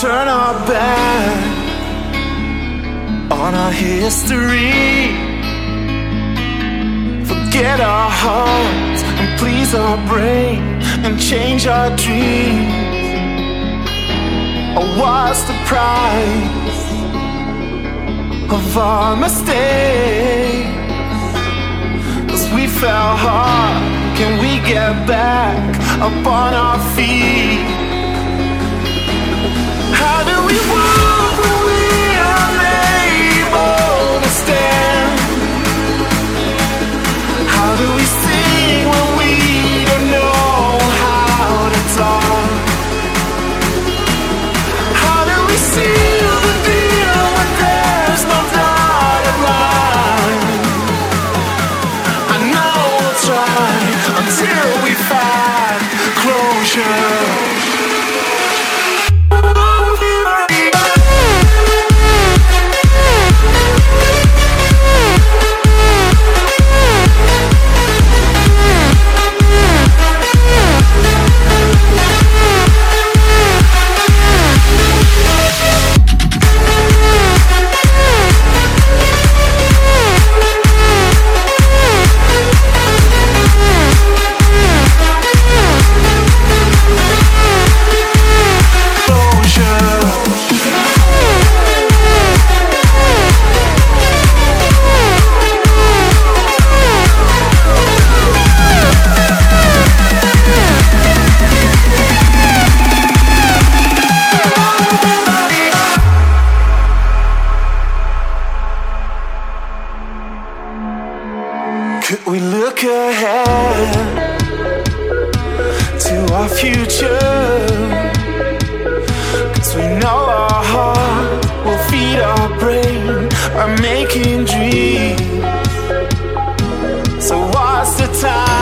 turn our back on our history. Forget our hearts and please our brain and change our dreams. Oh, what's the price of our mistakes? Cause we fell hard, can we get back up on our feet? Could we look ahead to our future? Cause we know our heart will feed our brain by making dreams. So, what's the time?